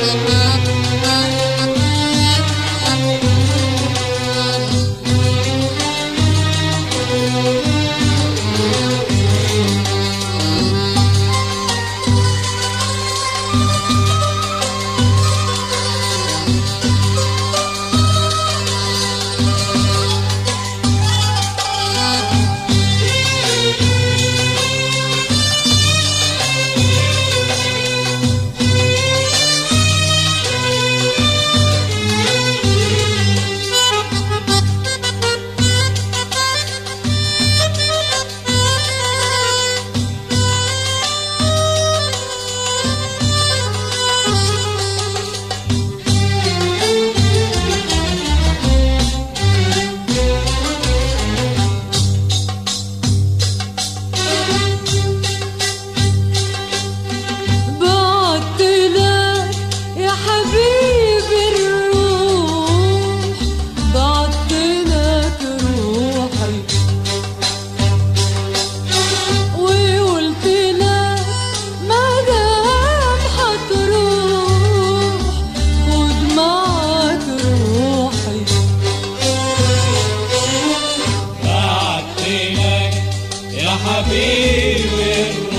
Thank He will.